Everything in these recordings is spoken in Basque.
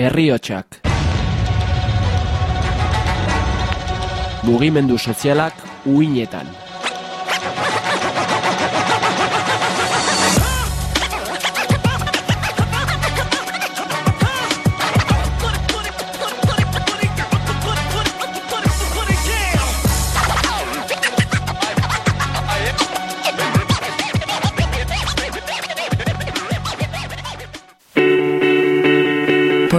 Herriotsak. Mugimendu sozialak uinetan.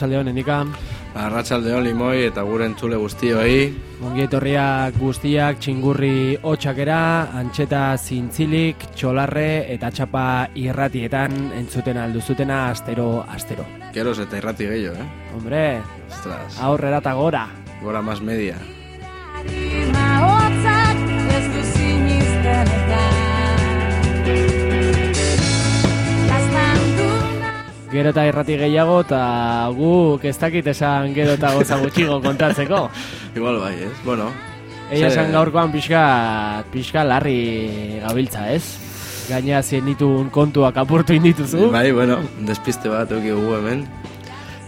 Arratsaldeon endika. Arratsaldeon limoi eta gure entzule guztioi. Ongi etorriak guztiak txingurri hotxakera, antxeta zintzilik, txolarre eta txapa irratietan entzuten alduzutena astero astero. Geroz eta irrati gehiago, eh? Hombre, Ostras, aurrera eta gora. gora más media. Gero eta irrati gehiago eta guk ez dakit esan gero eta goza gutxigo kontatzeko. Igual bai, ez? Bueno, Eia esan gaurkoan pixka, pixka larri gabiltza, ez? Gaina zien ditun kontuak apurtu indituzu. bai, bueno, despiste bat euki gugu hemen.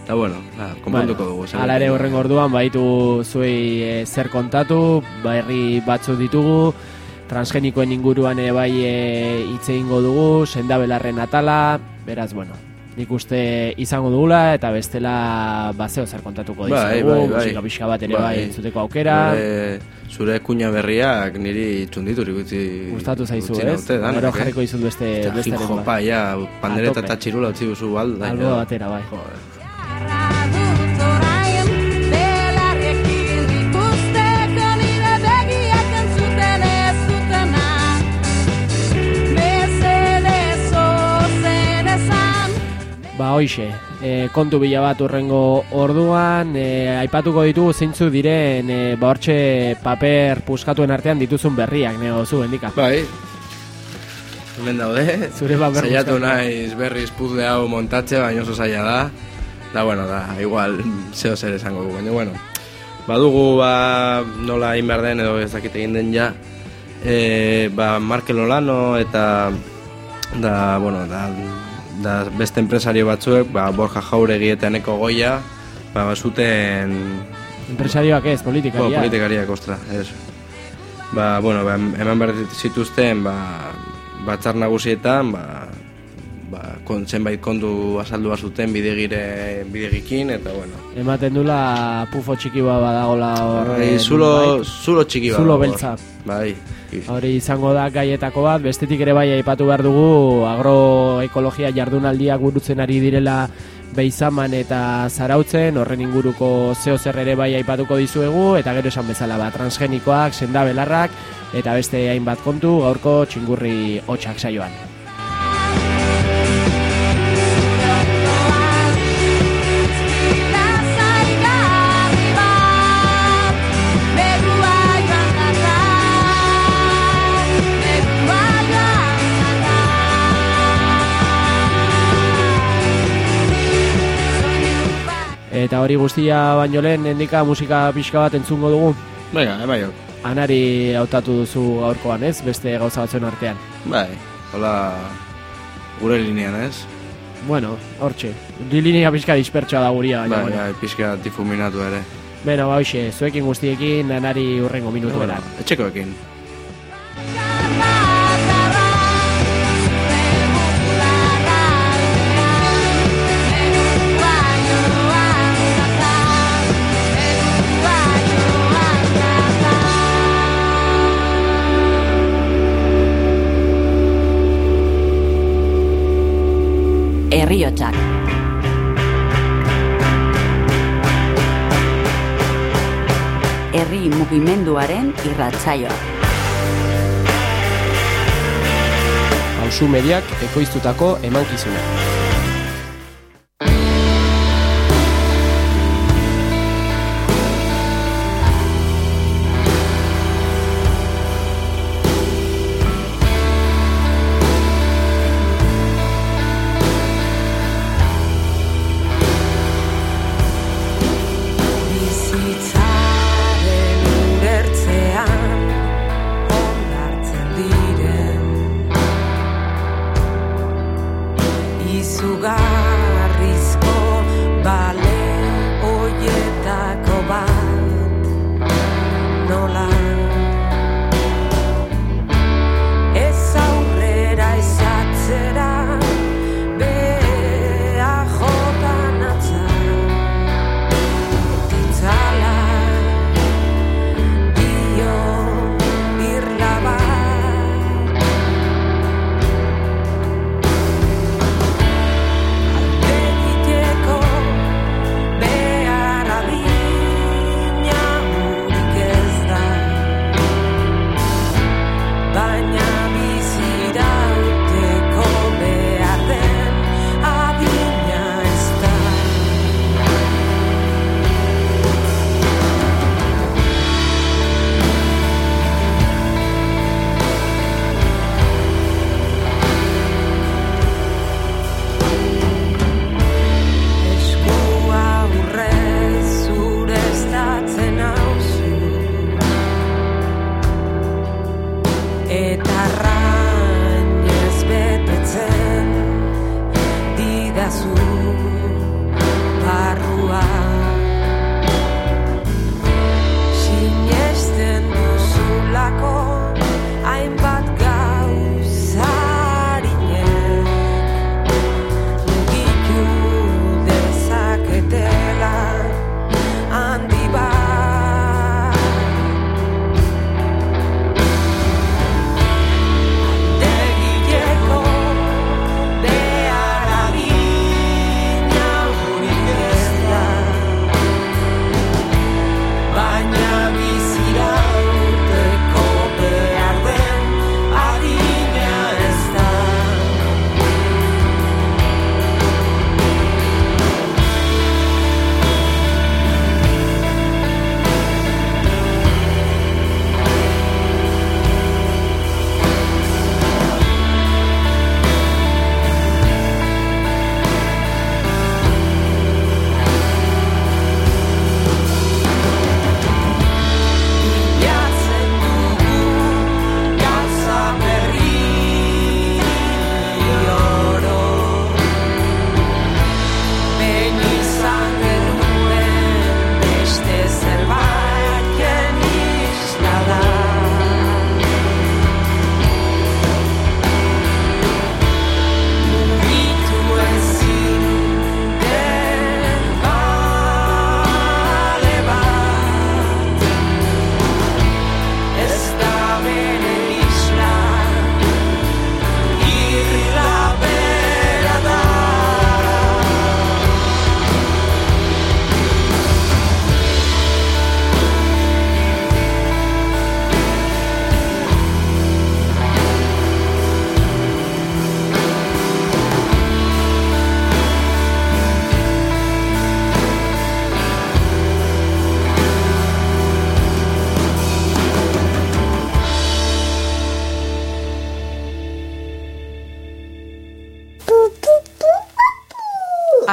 Eta bueno, ba, konpontuko dugu. zer Hala ere horren orduan baitu zuei e, zer kontatu, baherri batzu ditugu, transgenikoen inguruan ere bai e, hitz egingo dugu, sendabelarren atala, beraz, bueno, nik uste izango dugula eta bestela bazeo zer kontatuko Bai, dizugu, bai, bai. musika pixka bat ere bai, Bai. entzuteko aukera, Zure, zure kuña berriak niri txunditurik utzi... gustatu zaizu, ez? naute Gero eh? jarriko dizut beste, beste hip hopa, ja, pandereta eta txirula utzi duzu alda. Albo batera, bai. Joder. Hoixe, e, kontu bila bat urrengo orduan, e, aipatuko ditugu zeintzu diren, e, hortxe paper puskatuen artean dituzun berriak, nego zu, endika. Bai, hemen daude. Zure paper Saiatu naiz berriz puzle hau montatze, baina oso zaila da. Da, bueno, da, igual, zeo zer esango gu, baina, bueno. Badugu, ba, nola egin behar den, edo ez dakit egin den ja, e, ba, Markel Olano eta, da, bueno, da, da beste enpresario batzuek, ba, Borja Jauregi eta Eneko Goia, ba, zuten Enpresarioak ez, politikaria. Bueno, politikariak, ostra, ez. Ba, bueno, ba, eman behar zituzten, ba, batzar nagusietan, ba, ba, kon, zenbait kontu azaldu zuten bidegire, bidegikin, eta bueno. Ematen dula pufo txiki bat badagola horre. Bai, zulo, zulo txiki bat. Zulo beltza. Bai. Hori izango da gaietako bat, bestetik ere bai aipatu behar dugu agroekologia jardunaldiak burutzen ari direla beizaman eta zarautzen, horren inguruko zeo zer ere bai aipatuko dizuegu, eta gero esan bezala ba, transgenikoak, senda belarrak, eta beste hainbat kontu gaurko txingurri hotxak saioan. Hori guztia baino lehen endika musika pixka bat entzungo dugu. Baina, bai, bai, Anari hautatu duzu gaurkoan ez, beste gauza batzuen artean. bai, hola, gure linean, ez? Bueno, hortxe, linia pixka dispertsoa da guria, baina, Bai, bueno. bai, pixka difuminatu ere. Beno, ba, hoxe, zuekin guztiekin anari urrengo minutuetan. Bueno, etxekoekin. Herriotsak. Herri mugimenduaren irratsaioa. Hauzu mediak ekoiztutako emankizuna.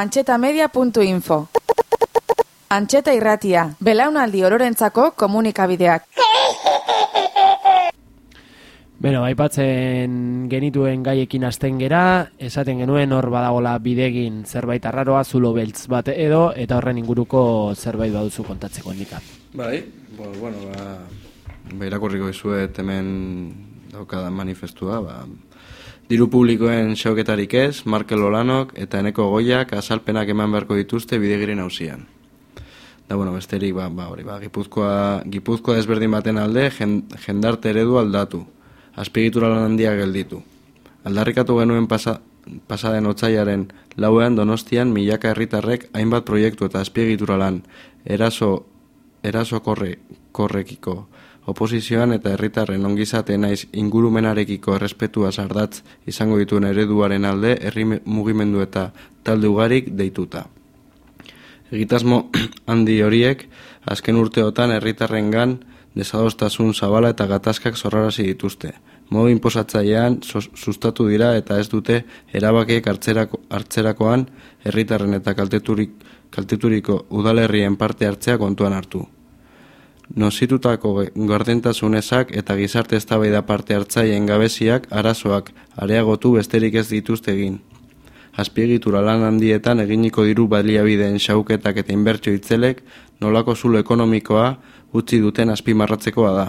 Antxetamedia.info Antxeta irratia, belaunaldi ororentzako komunikabideak. Beno, aipatzen genituen gaiekin hasten gera, esaten genuen hor badagola bidegin zerbait arraroa zulo beltz bat edo, eta horren inguruko zerbait baduzu kontatzeko nika. Bai, bo, bueno, ba, ba irakurriko dizuet hemen daukadan manifestua, ba, diru publikoen xauketarik ez, Markel Olanok eta eneko goiak azalpenak eman beharko dituzte bidegiren hausian. Da, bueno, besterik, ba, ba, hori, ba, gipuzkoa, gipuzkoa desberdin baten alde, jen, jendarte eredu aldatu, azpigitura lan handia gelditu. Aldarrikatu genuen pasa, pasaden otzaiaren lauean donostian milaka herritarrek hainbat proiektu eta azpiegitura lan eraso, eraso korre, korrekiko oposizioan eta herritarren ongizate naiz ingurumenarekiko errespetua sardatz izango dituen ereduaren alde herri mugimendu eta talde ugarik deituta. Egitasmo handi horiek azken urteotan herritarrengan desadostasun zabala eta gatazkak zorrarazi dituzte. Modu inposatzailean sustatu dira eta ez dute erabakiek hartzerako, hartzerakoan herritarren eta kalteturik, kalteturiko udalerrien parte hartzea kontuan hartu. Nositutako ge- gardentasun ezak eta gizarte eztabaida parte hartzaileen gabeziak arazoak areagotu besterik ez dituzte egin. Azpiegitura lan handietan eginiko diru baliabideen xauketak eta inbertsio itzelek nolako zulo ekonomikoa utzi duten azpimarratzekoa da.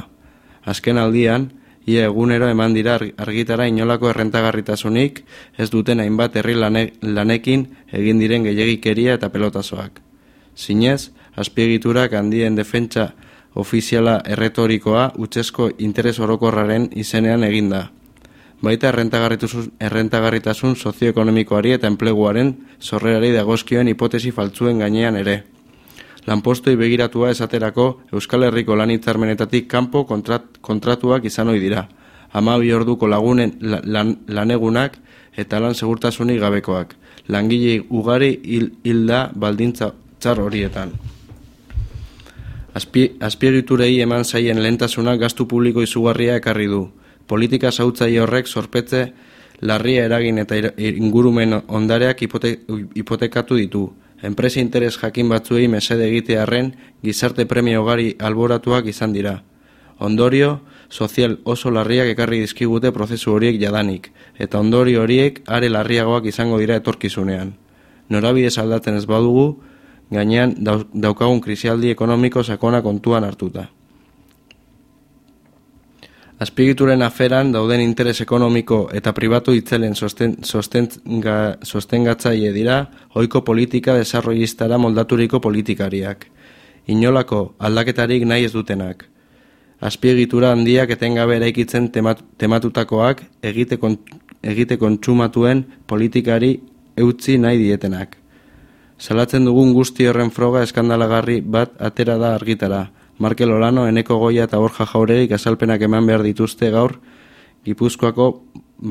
Azken aldian, ia egunero eman dira arg- argitara inolako errentagarritasunik ez duten hainbat herri lane, lanekin egin diren gehiagikeria eta pelotazoak. Zinez, azpiegiturak handien defentsa ofiziala erretorikoa utzesko interes orokorraren izenean eginda. Baita errentagarritasun, errentagarritasun sozioekonomikoari eta enpleguaren sorrerari dagozkioen hipotesi faltzuen gainean ere. Lanpostoi begiratua esaterako Euskal Herriko lan hitzarmenetatik kanpo kontrat, kontratuak izan ohi dira. Hamabi orduko lagunen la- lan, lanegunak eta lan segurtasunik gabekoak. Langile ugari hil, hilda baldintza txar horietan. Azpi, azpiegiturei eman zaien lehentasunak gastu publiko izugarria ekarri du. Politika zautzaile horrek sorpetze larria eragin eta ingurumen ondareak hipote, hipotekatu ditu. Enpresa interes jakin batzuei mesede egitearren gizarte premio ugari alboratuak izan dira. Ondorio, sozial oso larriak ekarri dizkigute prozesu horiek jadanik, eta ondorio horiek are larriagoak izango dira etorkizunean. Norabidez aldatzen ez badugu, gainean dau- daukagun krisialdi ekonomiko sakona kontuan hartuta. Azpigituren aferan dauden interes ekonomiko eta pribatu itzelen sosten, sostenga, sostengatzaile dira ohiko politika desarrollistara moldaturiko politikariak. Inolako aldaketarik nahi ez dutenak. Azpiegitura handiak etengabe eraikitzen temat, tematutakoak egite, kon, egite kontsumatuen politikari eutzi nahi dietenak. Salatzen dugun guzti horren froga eskandalagarri bat atera da argitara. Markel Olano, Eneko Goia eta Borja Jauregik azalpenak eman behar dituzte gaur Gipuzkoako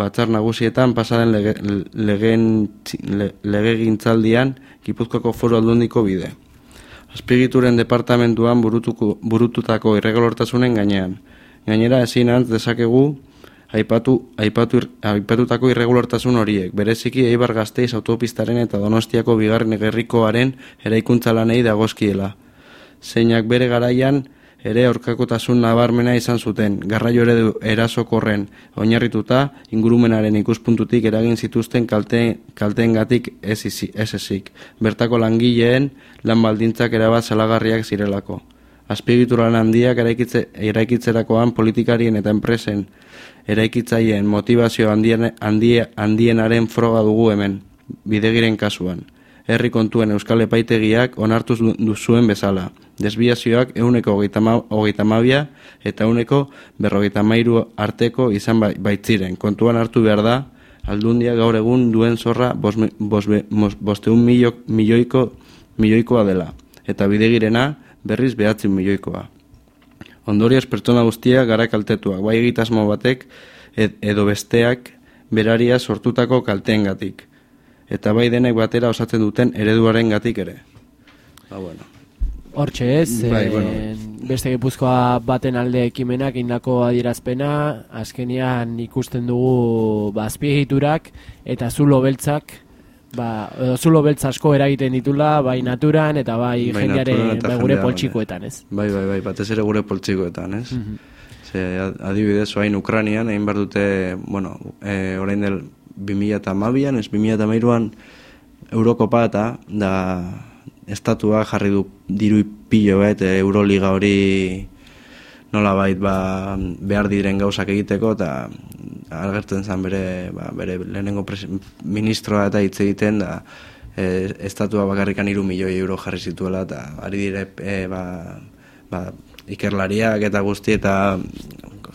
batzar nagusietan pasaden lege, legen, le, legegintzaldian Gipuzkoako foru aldundiko bide. Azpigituren departamentuan burutuko, burututako irregulartasunen gainean. Gainera ezin antz dezakegu aipatu, aipatu, aipatutako irregulartasun horiek, bereziki Eibar Gasteiz autopistaren eta Donostiako bigarren gerrikoaren eraikuntza lanei dagozkiela. Zeinak bere garaian ere aurkakotasun nabarmena izan zuten, garraio eredu erasokorren oinarrituta ingurumenaren ikuspuntutik eragin zituzten kalte, kalteengatik ez, ez ezik, bertako langileen lan baldintzak erabat salagarriak zirelako. Azpiegituran handiak eraikitze, eraikitzerakoan politikarien eta enpresen eraikitzaileen motivazio handien, handie, handienaren froga dugu hemen, bidegiren kasuan. Herri kontuen Euskal Epaitegiak onartu zu- du zuen bezala. Desbiazioak euneko hogeita eta euneko berrogeita mairu arteko izan bai- baitziren. Kontuan hartu behar da, aldundia gaur egun duen zorra bos, bos, bos, bosteun milio, milioiko, milioikoa dela. Eta bidegirena berriz behatzen milioikoa. Ondorioz pertsona guztiak gara kaltetuak, bai egitasmo batek ed- edo besteak beraria sortutako kalteengatik. Eta bai denek batera osatzen duten ereduaren gatik ere. Ba, bueno. Hortxe ez, Bai, eh, bueno. beste gipuzkoa baten alde ekimenak indako adierazpena, azkenian ikusten dugu ba, azpiegiturak eta zulo beltzak, ba, edo zulo beltz asko eragiten ditula, bai naturan eta bai, Bai, jendearen naturan eta bai, gure poltsikoetan, ez? Bai, bai, bai, batez ere gure poltsikoetan, ez? Ze, ad- adibidez, orain Ukranian, egin behar dute, bueno, e, orain del 2008an, ez 2008an Eurokopa eta da estatua jarri du diru pilo bat e, Euroliga hori nola bait ba, behar diren gauzak egiteko eta agertzen zen bere, ba, bere lehenengo ministroa eta hitz egiten da e, estatua bakarrikan iru milioi euro jarri zituela eta ari dire e, ba, ba, ikerlariak eta guzti eta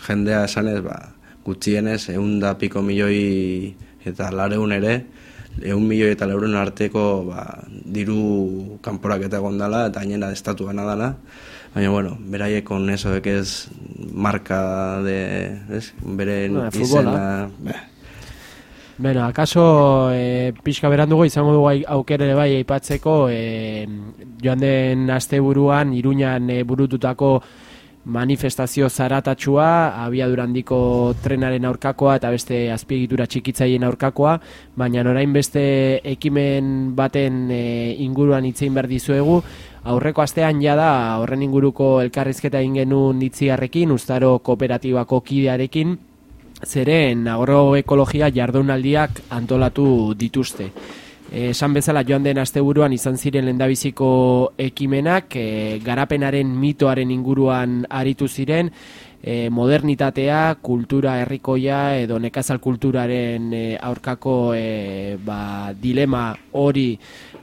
jendea esanez ba, gutxienez egun da piko milioi eta lareun ere, egun milioi eta laurun arteko ba, diru kanporaketa egon dela, eta gainera estatu gana dela, baina, bueno, beraiek con eso de que es marca de, es, bere Bueno, de izena, Bueno, akaso e, pixka berandugo izango dugu ai- aukera ere bai aipatzeko e, joan den asteburuan Iruñan e, burututako manifestazio zaratatxua, abiadura handiko trenaren aurkakoa eta beste azpiegitura txikitzaien aurkakoa, baina orain beste ekimen baten e, inguruan hitzein behar dizuegu, aurreko astean jada horren inguruko elkarrizketa egin genuen itziarrekin, ustaro kooperatibako kidearekin, zeren agroekologia jardunaldiak antolatu dituzte. Eh, Esan bezala joan den asteburuan izan ziren lendabiziko ekimenak, e, garapenaren mitoaren inguruan aritu ziren, e, modernitatea, kultura herrikoia edo nekazal kulturaren e, aurkako e, ba, dilema hori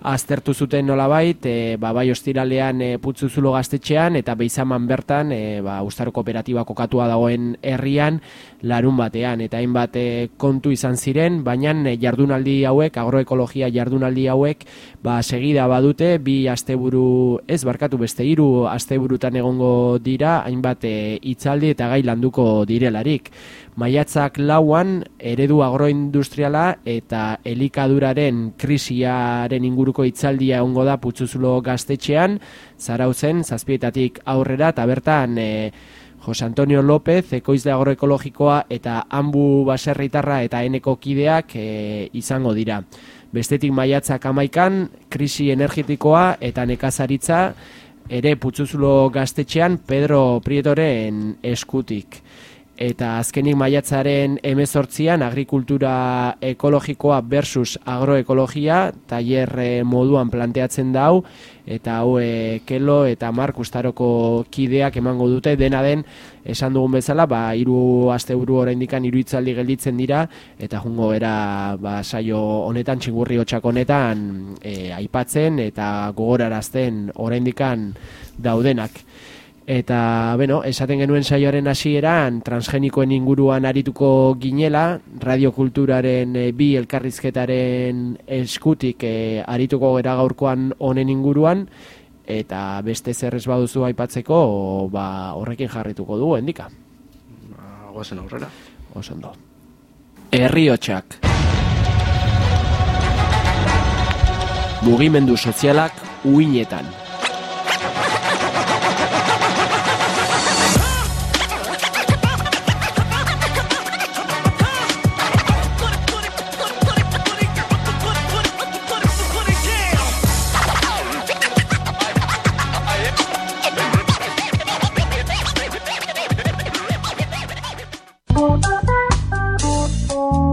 aztertu zuten nolabait, e, ba, bai ostiralean e, putzuzulo gaztetxean eta beizaman bertan e, ba, ustaro kooperatiba kokatua dagoen herrian larun batean eta hainbat e, kontu izan ziren, baina e, jardunaldi hauek, agroekologia jardunaldi hauek ba, segida badute, bi asteburu, ez barkatu beste hiru asteburutan egongo dira, hainbat e, hitzaldi eta gai landuko direlarik. Maiatzak lauan eredu agroindustriala eta elikaduraren krisiaren inguruko hitzaldia egongo da putzuzulo gaztetxean, zarautzen, zazpietatik aurrera, eta bertan e, Jose Antonio López, ekoizle agroekologikoa eta hanbu baserritarra eta eneko kideak e, izango dira. Bestetik maiatzak amaikan, krisi energetikoa eta nekazaritza ere putzuzulo gaztetxean Pedro Prietoren eskutik. Eta azkenik maiatzaren emezortzian agrikultura ekologikoa versus agroekologia, tailer eh, moduan planteatzen dau, eta hau eh, Kelo eta Mark Ustaroko kideak emango dute, dena den esan dugun bezala, ba, hiru asteburu oraindikan hiru hitzaldi gelditzen dira, eta jungo era ba, saio honetan, txingurri hotxak honetan eh, aipatzen eta gogorarazten oraindikan daudenak. Eta, bueno, esaten genuen saioaren hasieran transgenikoen inguruan arituko ginela, radiokulturaren e, bi elkarrizketaren eskutik e, arituko gera gaurkoan honen inguruan, eta beste zer ez baduzu aipatzeko, ba, horrekin jarrituko dugu, endika. ba, goazen aurrera. Oso ondo. Herriotxak. Mugimendu sozialak uinetan.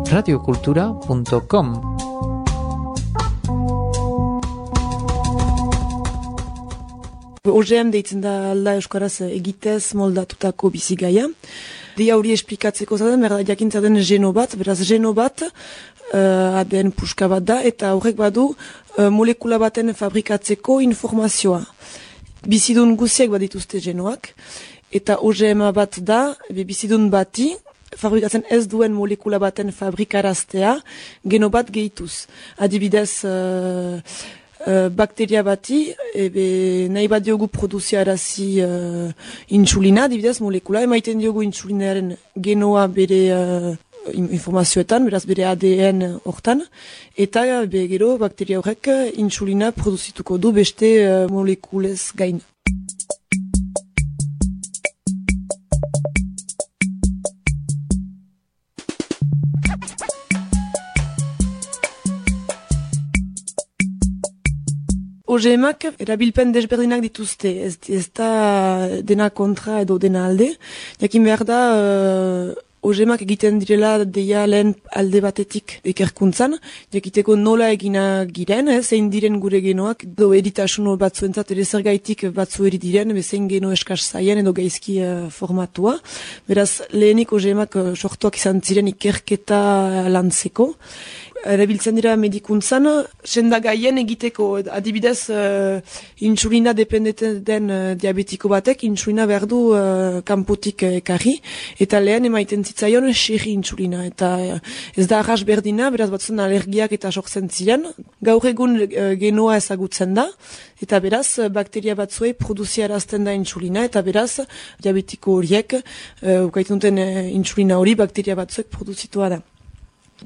radiokultura.com OGM deitzen da alda euskaraz egitez moldatutako bizigaia. Dia hori esplikatzeko zaten, berda jakintza den geno bat, beraz geno bat, uh, ADN puska bat da, eta horrek badu uh, molekula baten fabrikatzeko informazioa. Bizidun guziek badituzte genoak, eta OGM bat da, bizidun bati, fabrikatzen ez duen molekula baten fabrikaraztea, geno bat gehituz. Adibidez, uh, uh, bakteria bati, ebe, nahi bat diogu produziarazi uh, insulina, adibidez molekula, emaiten diogu insulinaren genoa bere uh, in- informazioetan, beraz bere ADN hortan, eta be, gero bakteria horrek insulina produzituko du beste uh, molekulez gain. OGMak erabilpen desberdinak dituzte, ez, ez da dena kontra edo dena alde. Jakin behar da, uh, OGMak egiten direla deia lehen alde batetik ikerkuntzan, jakiteko nola egina giren, eh, zein diren gure genoak, edo eritasun batzuentzat ere zergaitik batzu eri diren, be zein geno eskas zaien edo gaizki eh, formatua. Beraz, lehenik OGMak uh, sortuak izan ziren ikerketa lantzeko, erabiltzen dira medikuntzan, sendagaien egiteko, adibidez, uh, insulina dependeten den uh, diabetiko batek, insulina behar du uh, kanpotik ekarri, eta lehen emaiten zitzaion xerri insulina, eta uh, ez da arras berdina, beraz batzen alergiak eta sortzen ziren, gaur egun uh, genoa ezagutzen da, eta beraz, bakteria batzuei produziarazten da insulina, eta beraz, diabetiko horiek, uh, ukaiten duten uh, insulina hori bakteria batzuek produzitua da.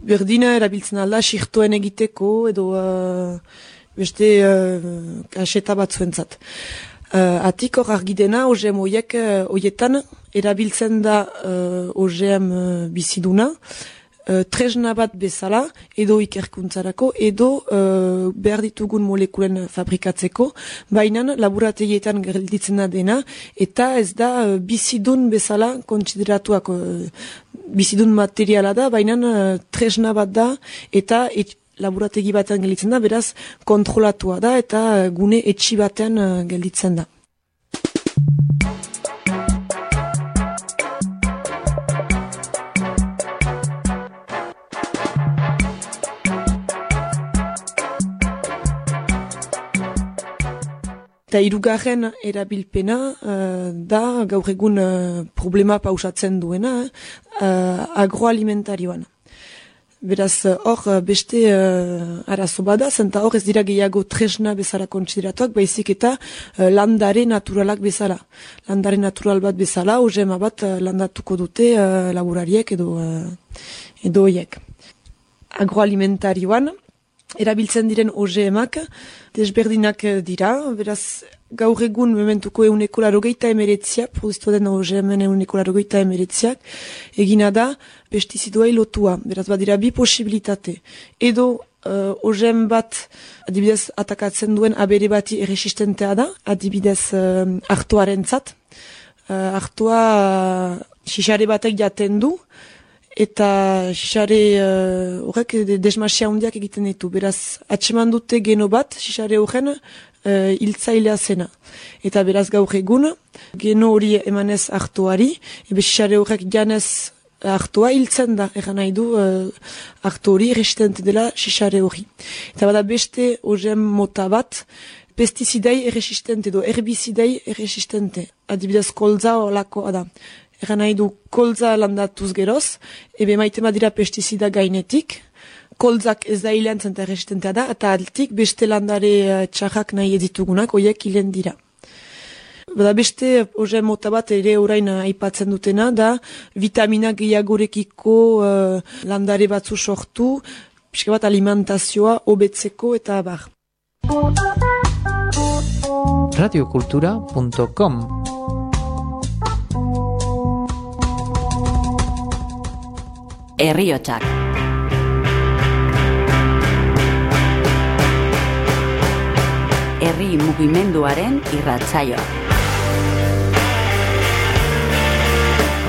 Berdina erabiltzen alda, xirtoen egiteko edo uh, beste uh, kaseta batzuentzat. Uh, atik hor argidena, OGM hoiek, uh, hoietan, erabiltzen da uh, OGM biziduna, uh, tresna bat bezala, edo ikerkuntzarako, edo uh, behar ditugun molekulen fabrikatzeko, baina laborategietan gelditzen da dena, eta ez da uh, bizidun bezala kontsideratuak uh, bizidun materiala da, baina uh, tresna bat da, eta et, laborategi batean gelditzen da, beraz kontrolatua da, eta uh, gune etxi batean uh, gelditzen da. Eta irugarren erabilpena uh, da gaur egun uh, problema pausatzen duena uh, agroalimentarioan. Beraz, hor beste uh, arazo bada, zenta hor ez dira gehiago tresna bezala kontsideratuak, baizik eta uh, landare naturalak bezala. Landare natural bat bezala, ozema bat uh, landatuko dute uh, laborariek edo, uh, edo oiek. Agroalimentarioan, erabiltzen diren OGMak desberdinak eh, dira, beraz gaur egun mementuko euneko larogeita emeretziak, produzitu den OGMen euneko larogeita emeretziak, egina da pestizidoai lotua, beraz badira bi posibilitate. Edo uh, OGM bat adibidez atakatzen duen abere bati erresistentea da, adibidez uh, hartuaren zat. Uh, hartua uh, xixare batek jaten du, eta horrek uh, desmasia hundiak egiten ditu. Beraz, atseman dute geno bat, xixare horren uh, zena. Eta beraz gaur egun, geno hori emanez hartuari, ebe xixare horrek janez hartua hiltzen da, egan nahi du uh, hartu hori resistente dela xixare hori. Eta bada beste OGM mota bat, pestizidei erresistente edo herbizidei erresistente. Adibidez kolza olakoa da. Egan nahi du kolza landatuz geroz, ebe maite dira pestizida gainetik, kolzak ez da hilean zenta da, eta altik beste landare uh, txarrak nahi editugunak, oiek hilen dira. Bada beste, oze mota bat ere orain aipatzen dutena, da vitamina gehiagorekiko uh, landare batzu sortu, pixka bat alimentazioa hobetzeko eta bar. radiokultura.com Herriotsak. Herri mugimenduaren irratsaioa.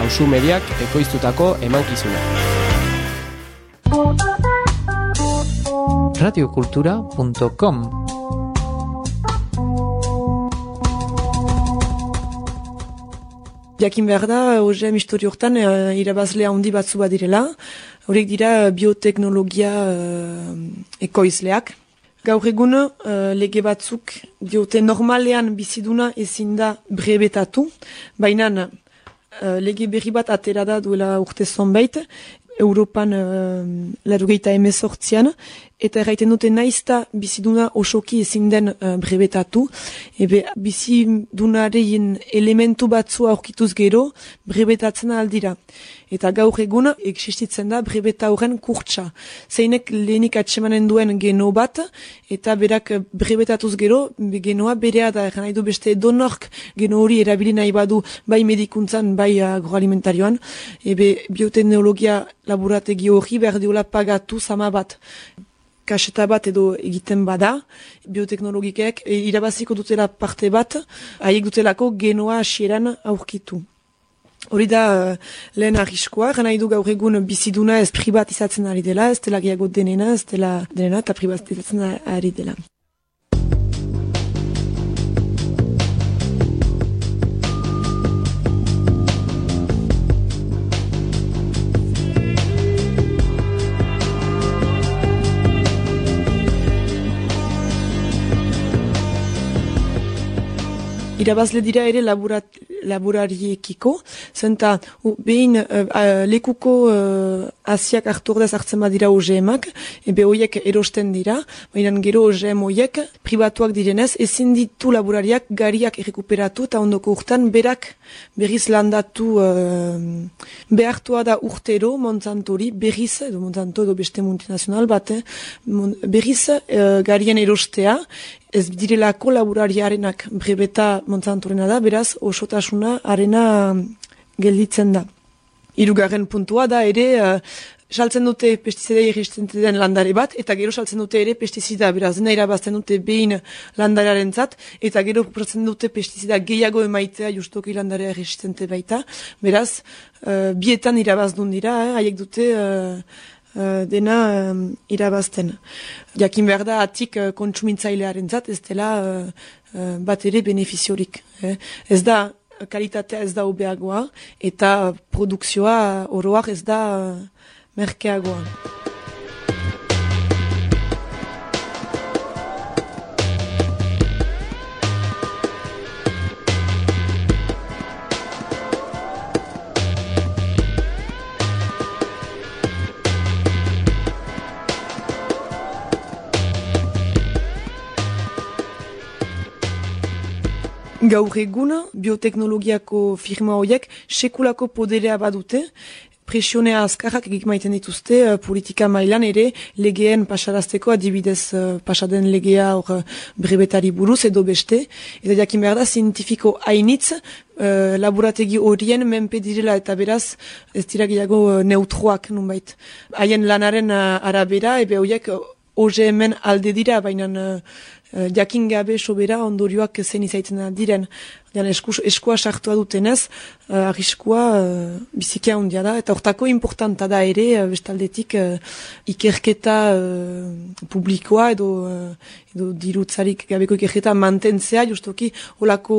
Hauzu mediak ekoiztutako emankizuna. radiokultura.com Jakin behar da, OGM histori hortan, uh, irabazlea handi batzu badirela. Horiek dira bioteknologia uh, ekoizleak. Gaur egun uh, lege batzuk diote normalean biziduna ezin da brebetatu, baina uh, lege berri bat atera da duela urte zonbait, Europan uh, larugeita emezortzian, eta erraiten dute naizta biziduna osoki ezin den uh, brebetatu, ebe bizidunarein elementu batzua aurkituz gero brebetatzen aldira. Eta gaur egun existitzen da brebeta horren kurtsa. Zeinek lehenik atsemanen duen geno bat, eta berak brebetatuz gero, genoa berea da, eran du beste donork geno hori erabili nahi badu bai medikuntzan, bai agroalimentarioan, ebe bioteknologia laborategi hori behar diola pagatu sama bat kaseta bat edo egiten bada, bioteknologikek e, irabaziko dutela parte bat, haiek dutelako genoa hasieran aurkitu. Hori da uh, lehen arriskoa, gana du gaur egun biziduna ez privatizatzen ari dela, ez dela gehiago denena, ez dela denena eta privatizatzen ari dela. Irabazle dira ere laburat, laburariekiko, zenta u, behin uh, uh, lekuko uh, asiak hartu ordez hartzen badira OGM-ak, ebe hoiek erosten dira, baina gero OGM hoiek pribatuak direnez, ezin ditu laburariak gariak errekuperatu eta ondoko urtan berak berriz landatu uh, behartua da urtero Monsantori berriz, edo Monsanto edo beste multinazional bat, eh, berriz uh, garien erostea, ez direlako laburariarenak brebeta Monsantorena da, beraz osotasuna arena gelditzen da. Hirugarren puntua da ere, uh, saltzen dute pestizida irristen den landare bat, eta gero saltzen dute ere pestizida, beraz, dena irabazten dute behin landarearen zat, eta gero proposatzen dute pestizida gehiago emaitea justoki landarea irristente baita, beraz, uh, bietan irabazdun dira, eh, haiek dute... Uh, dena um, irabazten. Jakin behar da atik uh, kontsumintzailearen zat, ez dela uh, bat ere benefiziorik. Eh? Ez da kalitatea ez da hobeagoa eta produkzioa oroak ez da merkeagoa. Gaur egun, bioteknologiako firma horiek sekulako poderea badute, presionea azkarrak egik maiten dituzte eh, politika mailan ere legeen pasarazteko adibidez uh, pasaden legea hor eh, brebetari buruz edo beste, eta jakin behar da zientifiko hainitz laborategi horien menpe direla eta beraz ez dira gehiago neutroak nunbait. Haien lanaren arabera, ebe horiek OGM-en alde dira, baina uh, jakin gabe sobera ondorioak zen izaiten diren. Jan esku, eskua sartua dutenez, uh, arriskua uh, bizikia handia da, eta hortako importanta da ere, uh, bestaldetik uh, ikerketa uh, publikoa edo, uh, edo dirutzarik gabeko ikerketa mantentzea, justoki olako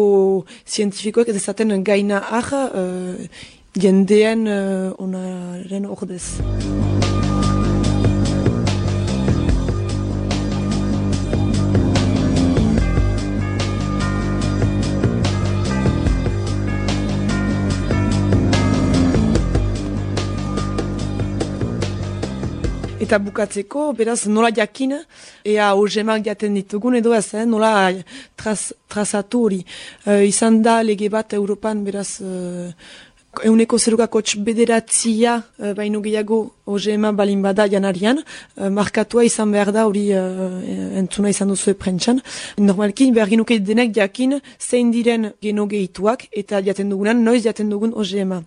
zientifikoek ez ezaten gaina ah, uh, jendeen uh, onaren ordez. Eta bukatzeko, beraz, nola jakin, ea ogemak jaten ditugun edo ez, eh? nola traz, trazatu hori. Eh, izan da lege bat Europan, beraz, uh, euneko zerukakotx bederatzia uh, baino gehiago OGMA balin bada janarian, uh, markatua izan behar da hori uh, entzuna izan duzu prentxan. Normalki behar ginuke denek jakin zein diren geno gehituak eta jaten dugunan noiz jaten dugun OGMA.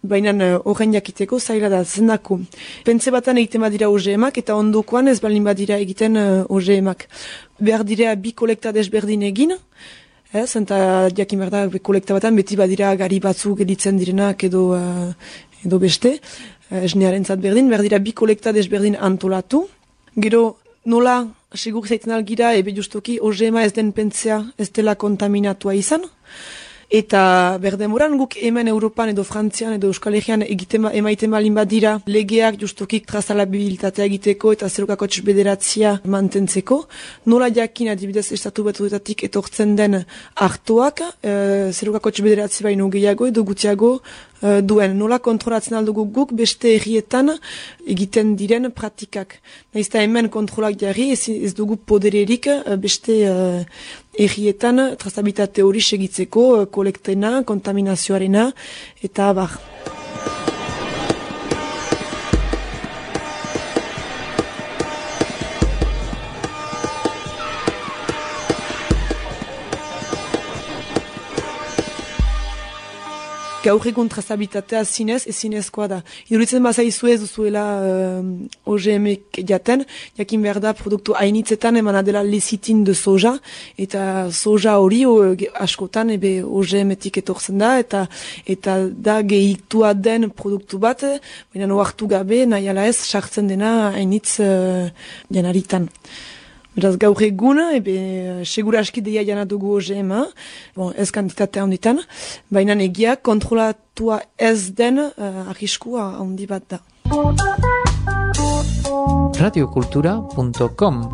Baina horren jakiteko zaila da, zendako. Pentze batan egiten badira OGMak eta ondokoan ez balin badira egiten uh, OGMak. Behar direa bi kolekta desberdin egin, eh, zenta jakin behar da kolekta batan beti badira gari batzuk editzen direnak edo, uh, edo beste, uh, esnearen zat berdin, behar dira bi kolekta desberdin antolatu. Gero nola segur zaiten algira, ebe justoki OGMa ez den pentsea ez dela kontaminatua izan, Eta berdemoran guk hemen Europan edo Frantzian edo Euskal Herrian egiten ba- emaiten balin badira legeak justokik trazalabilitatea egiteko eta zerukakotx bederatzia mantentzeko. Nola jakin adibidez estatu batuetatik etortzen den hartuak, e, zerukakotx bederatzi baino gehiago edo gutxiago e, duen. Nola kontrolatzen aldugu guk beste herrietan egiten diren praktikak. Naizta hemen kontrolak jarri ez, ez dugu podererik e, beste e, errietan trazabilitate hori segitzeko eh, kolektena, kontaminazioarena eta abar. Gaur egun trazabilitatea zinez, ezinezkoa da. Iduritzen bazaizu ez duzuela uh, OGM jaten, jakin behar da produktu hainitzetan eman dela lesitin de soja, eta soja hori ge- askotan ebe OGM-etik etortzen da, eta eta da gehitua den produktu bat, baina oartu gabe, nahi ala ez, sartzen dena hainitz uh, janaritan. Beraz gaur egun, ebe, segura aski deia jana dugu OGM, bon, ez kantitatea handitan, baina egia kontrolatua ez den uh, arriskua handi bat da. radiokultura.com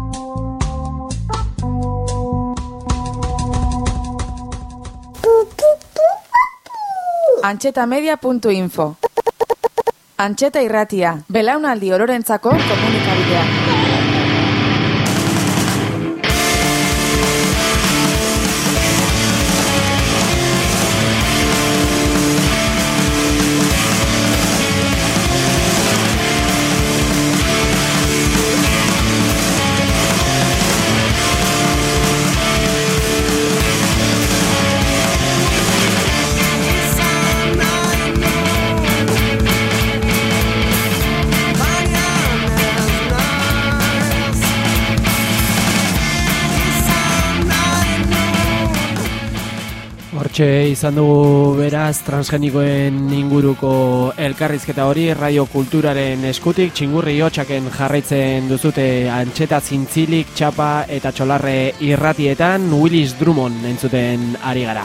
antxetamedia.info Antxeta irratia, belaunaldi ororentzako komunikabideak. Hortxe izan dugu beraz transgenikoen inguruko elkarrizketa hori radio kulturaren eskutik txingurri hotxaken jarraitzen duzute antxeta zintzilik, txapa eta txolarre irratietan Willis Drummond entzuten ari gara.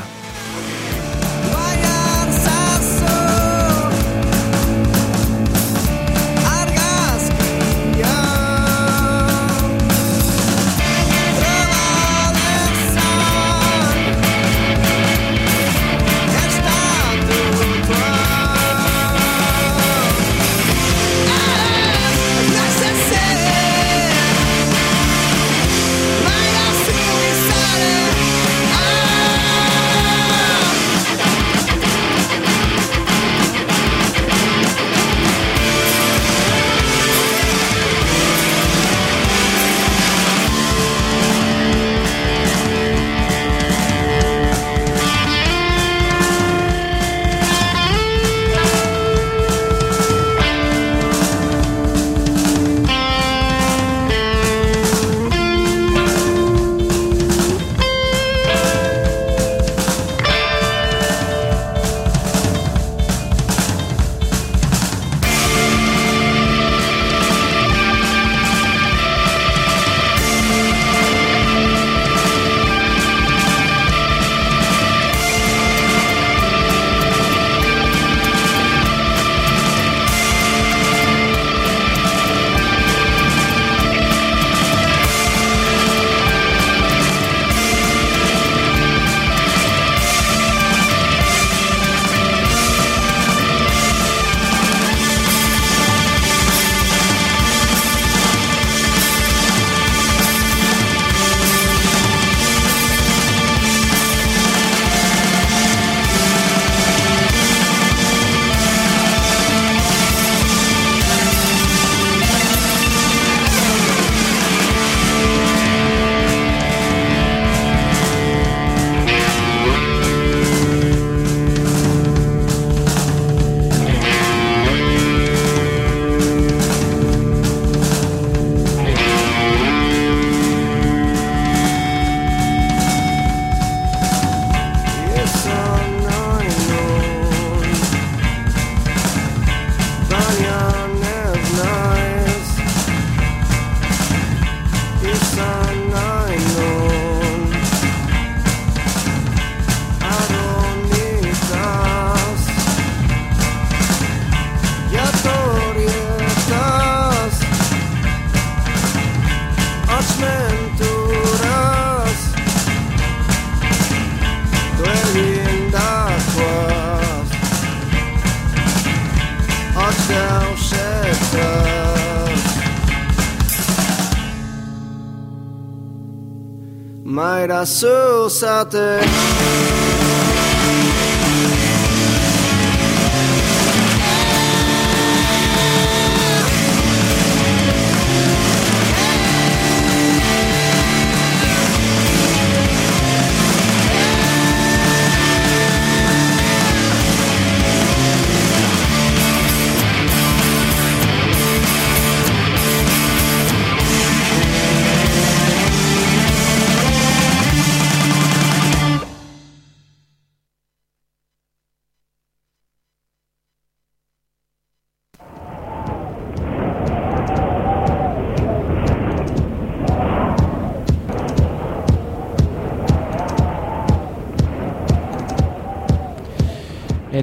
Saturn.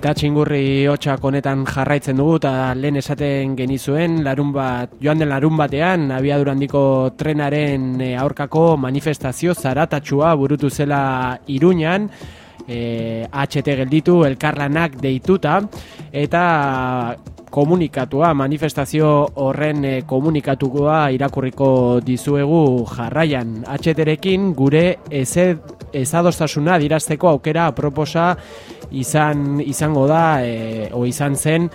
Eta txingurri hotxak honetan jarraitzen dugu eta lehen esaten genizuen larun bat, joan den larun batean abiadura handiko trenaren eh, aurkako manifestazio zaratatxua burutu zela Iruñan. E, HT gelditu, elkarlanak deituta, eta komunikatua, manifestazio horren e, komunikatukoa irakurriko dizuegu jarraian. HTrekin gure ezed, ezadostasuna dirazteko aukera proposa izan izango da e, o izan zen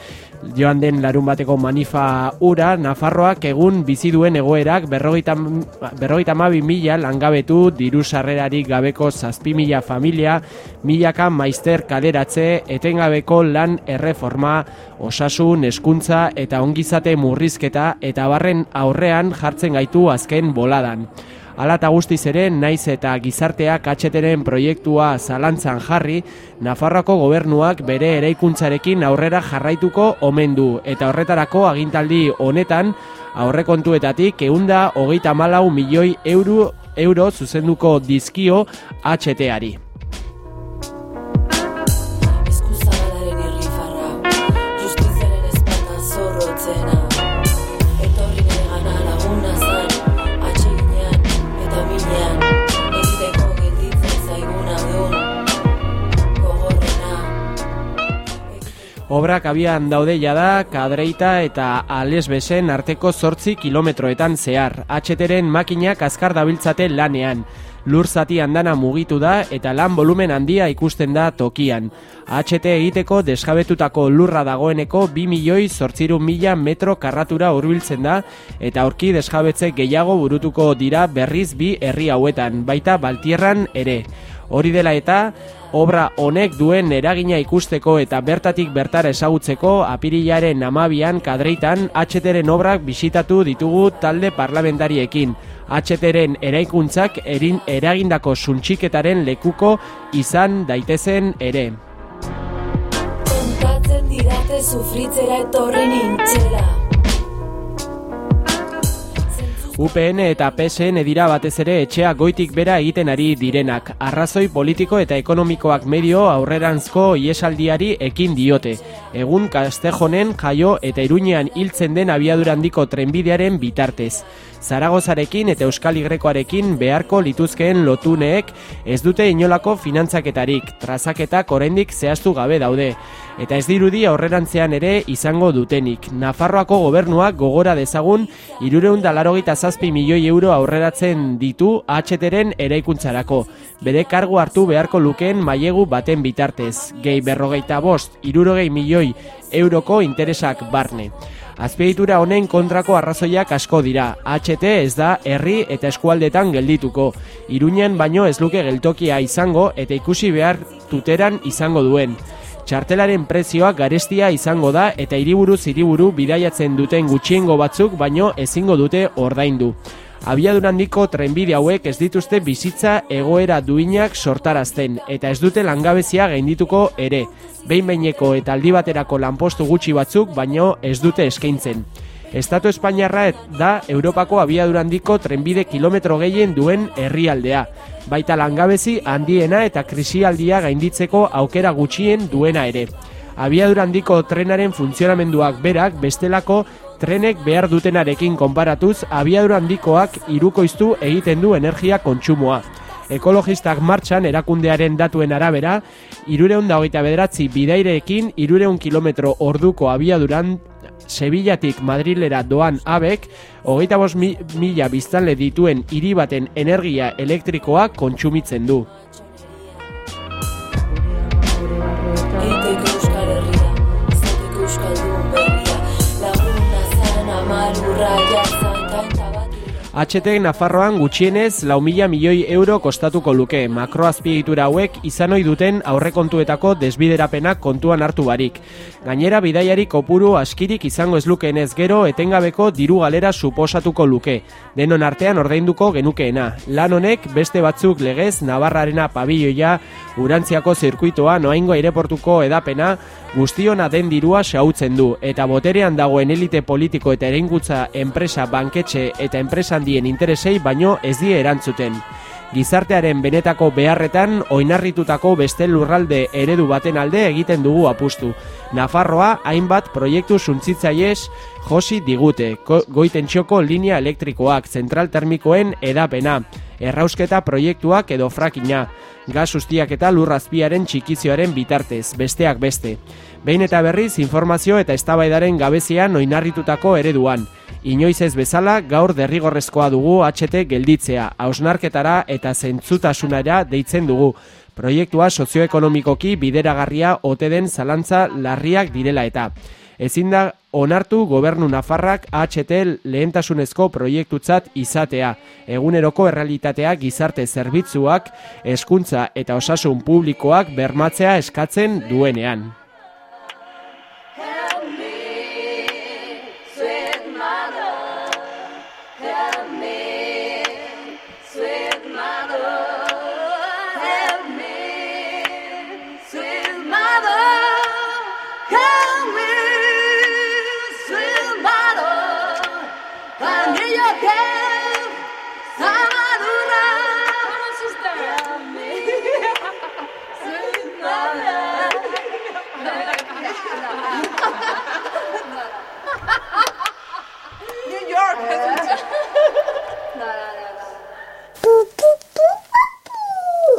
joan den larun bateko manifa ura, Nafarroak egun bizi duen egoerak berrogeita, berrogeita mabi mila langabetu diru sarrerarik gabeko zazpi mila familia, milaka maizter kaleratze, etengabeko lan erreforma, osasun, eskuntza eta ongizate murrizketa eta barren aurrean jartzen gaitu azken boladan. Hala eta guztiz ere, naiz eta gizarteak atxeteren proiektua zalantzan jarri, Nafarroako gobernuak bere eraikuntzarekin aurrera jarraituko omen du eta horretarako agintaldi honetan aurrekontuetatik eunda hogeita malau milioi euro, euro zuzenduko dizkio HT-ari. Obrak abian daude jada kadreita eta alesbesen arteko zortzi kilometroetan zehar. HTren makinak azkar dabiltzate lanean. Lur zati handana mugitu da eta lan volumen handia ikusten da tokian. HT egiteko desjabetutako lurra dagoeneko 2 milioi zortziru mila metro karratura hurbiltzen da eta aurki desjabetze gehiago burutuko dira berriz bi herri hauetan, baita Baltierran ere. Hori dela eta, obra honek duen eragina ikusteko eta bertatik bertara ezagutzeko apirilaren amabian kadreitan HTren obrak bisitatu ditugu talde parlamentariekin. HTren eraikuntzak erin eragindako suntxiketaren lekuko izan daitezen ere. Kontatzen didate sufritzera etorri nintzela. UPN eta PSN dira batez ere etxea goitik bera egiten ari direnak. Arrazoi politiko eta ekonomikoak medio aurreranzko iesaldiari ekin diote. Egun Kastejonen jaio eta Iruñean hiltzen den abiadurandiko trenbidearen bitartez. Zaragozarekin eta Euskal Igrekoarekin beharko lituzkeen lotuneek ez dute inolako finantzaketarik, trazaketak oraindik zehaztu gabe daude. Eta ez dirudi aurrerantzean ere izango dutenik. Nafarroako gobernuak gogora dezagun irureun dalarogita zazpi milioi euro aurreratzen ditu HTren eraikuntzarako. Bere kargu hartu beharko lukeen mailegu baten bitartez. Gehi berrogeita bost, irurogei milioi euroko interesak barne. Azpiegitura honen kontrako arrazoiak asko dira. HT ez da herri eta eskualdetan geldituko. Iruñan baino ez luke geltokia izango eta ikusi behar tuteran izango duen. Txartelaren prezioak garestia izango da eta hiriburuz hiriburu bidaiatzen duten gutxiengo batzuk baino ezingo dute ordaindu. Abiadurandiko trenbide hauek ez dituzte bizitza egoera duinak sortarazten eta ez dute langabezia gaindituko ere. Behin behineko eta aldi baterako lanpostu gutxi batzuk baino ez dute eskaintzen. Estatu Espainiarra da Europako abiadurandiko trenbide kilometro gehien duen herrialdea. Baita langabezi handiena eta krisialdia gainditzeko aukera gutxien duena ere. Abiadurandiko trenaren funtzionamenduak berak bestelako trenek behar dutenarekin konparatuz abiadurandikoak irukoiztu egiten du energia kontsumoa. Ekologistak martxan erakundearen datuen arabera, irureun da hogeita bederatzi bidaireekin irureun kilometro orduko abiaduran Sevillatik Madrilera doan abek, hogeita bost mi, mila biztanle dituen hiri baten energia elektrikoa kontsumitzen du. Bat. HT Nafarroan gutxienez lau mila milioi euro kostatuko luke. Makroazpiegitura hauek izan ohi duten aurrekontuetako desbiderapenak kontuan hartu barik. Gainera bidaiari kopuru askirik izango ez lukeenez gero etengabeko diru galera suposatuko luke. Denon artean ordainduko genukeena. Lan honek beste batzuk legez Navarrarena pabilloia, Urantziako zirkuitoa, Noaingo aireportuko edapena, guztiona den dirua xautzen du eta boterean dagoen elite politiko eta ereingutza enpresa banketxe eta enpresa handien interesei baino ez die erantzuten. Gizartearen benetako beharretan oinarritutako beste lurralde eredu baten alde egiten dugu apustu. Nafarroa hainbat proiektu suntzitzaiez josi digute, ko- goitentxoko linea elektrikoak, zentral termikoen edapena, errausketa proiektuak edo frakina, gas ustiak eta lurrazpiaren txikizioaren bitartez, besteak beste. Behin eta berriz informazio eta eztabaidaren gabezian oinarritutako ereduan. Inoiz ez bezala gaur derrigorrezkoa dugu HT gelditzea, hausnarketara eta zentzutasunara deitzen dugu. Proiektua sozioekonomikoki bideragarria ote den zalantza larriak direla eta. Ezin da onartu gobernu Nafarrak HT lehentasunezko proiektutzat izatea, eguneroko errealitatea gizarte zerbitzuak, hezkuntza eta osasun publikoak bermatzea eskatzen duenean.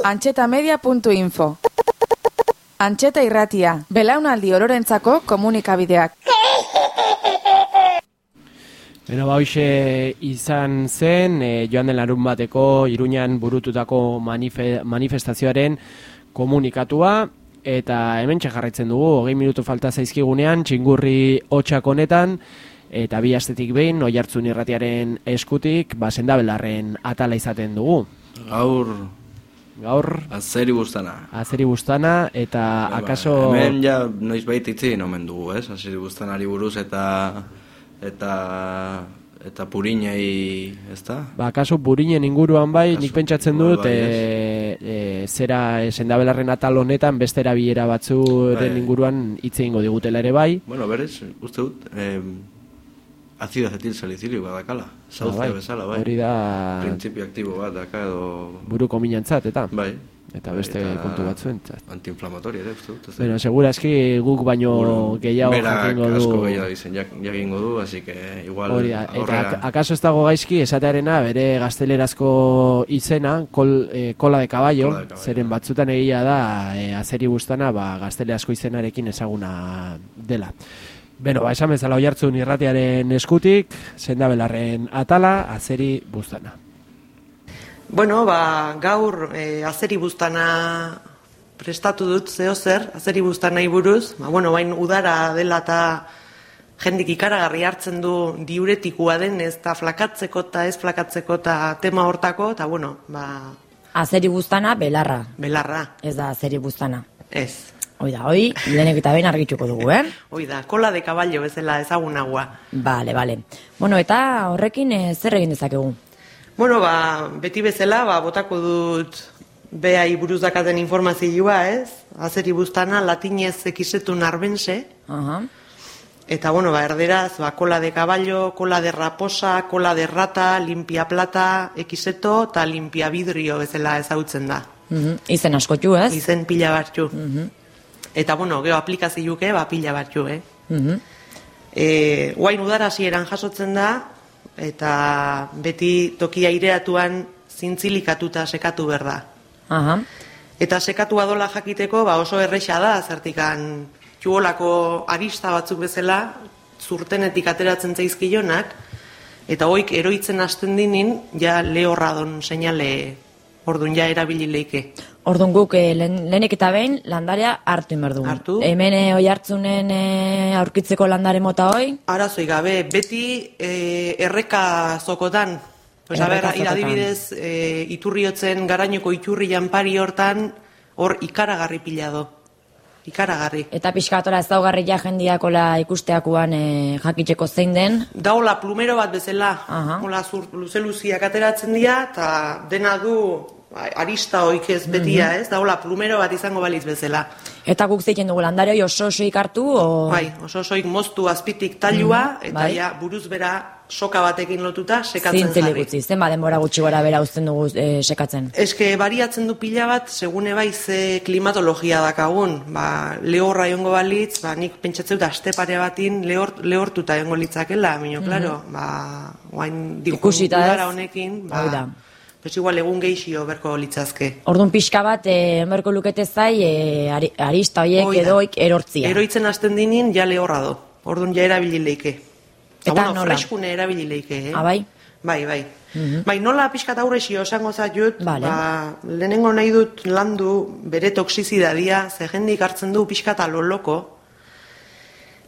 Antxetamedia.info Antxeta irratia, belaunaldi ororentzako komunikabideak. Beno, ba, hoxe izan zen, e, joan den larun bateko, iruñan burututako manife, manifestazioaren komunikatua, eta hemen jarraitzen dugu, hogei minutu falta zaizkigunean, txingurri hotxak honetan, eta bi astetik behin, oi hartzun irratiaren eskutik, ba, sendabelarren atala izaten dugu. Gaur, Gaur, azeri bustana. azeri bustana, eta Ba, akaso... Hemen ja noiz itzi omen dugu, ez? Azeri bustanari buruz eta eta eta purinei, ezta? Ba, kasu burinen inguruan bai, nik Kasu- pentsatzen dut, bai, e, e, zera e, sendabelarren atal honetan beste erabilera batzuren Bai. inguruan hitz egingo digutela ere bai. Bueno, berez, uste dut, eh, azido acetil salicilio badakala. Sauze bai, bezala, bai. hori da- Printzipio aktibo bat daka edo... buruko minantzat, eta Bai. eta Bai, beste eta kontu batzuentzat. Antiinflamatoria ere, uste dut. Bueno, seguraski guk baino Bueno, gehiago berak jakingo asko du. gehiago izen jak- jakingo du, así que igual Hori da, eta aurrera. ak- akaso ez dago gaizki esatearena bere gaztelerazko izena, kol, e, kola de caballo, Kola de caballo, zeren batzutan egia da e, azeri bustana ba, gaztelerazko izenarekin ezaguna dela. Beno, ba, esan bezala oi hartzun irratiaren eskutik, sendabelarren atala, azeri bustana. Bueno, ba, gaur e, azeri buztana prestatu dut zeo zer, azeri buztanai buruz, ba, bueno, bain udara dela eta jendik ikaragarri hartzen du diuretikua den, ez da flakatzeko eta ez flakatzeko eta tema hortako, eta bueno, ba, Azeri buztana, belarra. belarra, Ez da azeri buztana. ez. Hoi da, hoi, lehenek eta behin argituko dugu, eh? Hoi da, kola de caballo bezala ezagunagoa. Bale, bale. Bueno, eta horrekin eh, zer egin dezakegu? Bueno, ba, beti bezala, ba, botako dut behai buruz dakaten informazioa, ez? Azeri buztana, latinez ekisetu narbense, Aha. Eta bueno, ba, erderaz, ba, kola de caballo, kola de raposa, kola de rata, limpia plata, ekiseto eta limpia vidrio bezala ezagutzen da. Mhm. Izen askotxu, ez? Izen pila batzu. Eta bueno, geho aplikazioke, ba, pila batzu, eh? Mhm. E, guain udara hasieran jasotzen da, eta beti toki aireatuan zintzilikatuta sekatu behar da. Aha. Eta sekatu adola jakiteko ba oso erresa da, zertikan txuolako arista batzuk bezala, zurtenetik ateratzen zaizkionak, eta hoik eroitzen hasten dinin, ja lehorradon seinale ordun ja erabili leike. Orduan guk lehen, lehenik eta behin landarea hartu inbar dugu. Hartu. Hemen eh, oi hartzunen eh, aurkitzeko landare mota hoi, Arazoi gabe, beti e, erreka zokotan, pues Erreka zokotan. adibidez, e, iturriotzen garainoko iturri janpari hortan, hor ikaragarri pila do. Ikaragarri. eta pixkatora ez daugarria jendiakola ikusteakuan eh, jakitzeko zein den, Daola plumero bat bezala, Aha. hola zur, luze luziak ateratzen dira, eta dena du arista hoik ez betia, ez? Daola plumero bat izango baliz bezala. eta guk zeiten dugu landare hoi oso osoik hartu, o... Bai, oso osoik moztu azpitik tailua, eta bai. ja buruz bera soka batekin lotuta sekatzen Zintzilik jarri. utzi, zenba denbora gutxi gora bera uzten dugu eh, sekatzen. Eske bariatzen du pila bat, segune bai ze klimatologia dakagun. Ba, lehorra jongo balitz, ba, nik pentsatzen dut aste pare batin lehor, lehortuta jongo litzakela, mino, klaro. Ba, guain Ikusita ez. udara honekin, ba, Hau da. Pues igual egun geixio berko litzazke. Orduan pixka bat, e, berko lukete zai, e, ari, arista hoiek edoik erortzia. Eroitzen hasten dinin, ja lehorra do. Orduan ja erabili leike. Eta bueno, nola? freskune erabili leike, eh? Ah, bai? Bai, bai. Mhm. Bai, nola pixkat aurrexio esango zaiut, Vale. ba, lehenengo nahi dut landu bere toksizidadia, ze jendik hartzen du pixkat aloloko,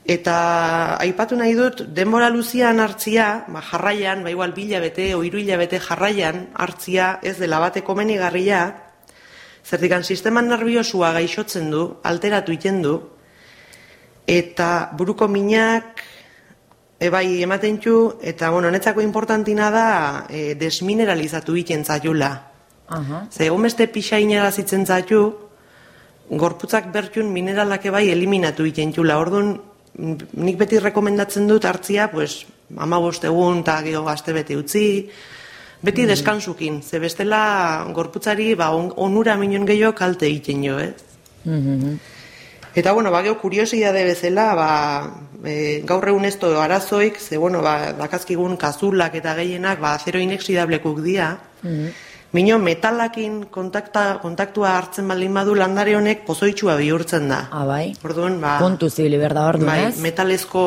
eta aipatu nahi dut, denbora luzian hartzia, ba, jarraian, ba, igual bila bete, o hiru hilabete jarraian hartzia, ez dela bate komenigarria, zertikan sistema nerviosua gaixotzen du, alteratu iten du, eta buruko minak, E bai, ematen txu, eta bueno, netzako importantina da e, desmineralizatu iten zaiula. Aha. Ze egon beste pixainera zitzen zaitu, gorputzak bertxun mineralak bai eliminatu iten txula. Orduan, nik beti rekomendatzen dut hartzia, pues, ama egun eta geho gazte bete utzi, beti deskansukin, ze bestela gorputzari ba, on, onura minon gehiago kalte egiten jo, ez? Mhm. Eta, bueno, ba, geho, kuriosidade bezala, ba, e, gaur egun ez arazoik, ze, bueno, ba, dakazkigun kazulak eta gehienak, ba, zero inexidableku dira, Mhm. Mino, metalakin kontakta, kontaktua hartzen baldin badu landare honek pozoitxua bihurtzen da. Ah, bai? Orduan, ba, Kontu zibili berda orduan, bai, ez? metalezko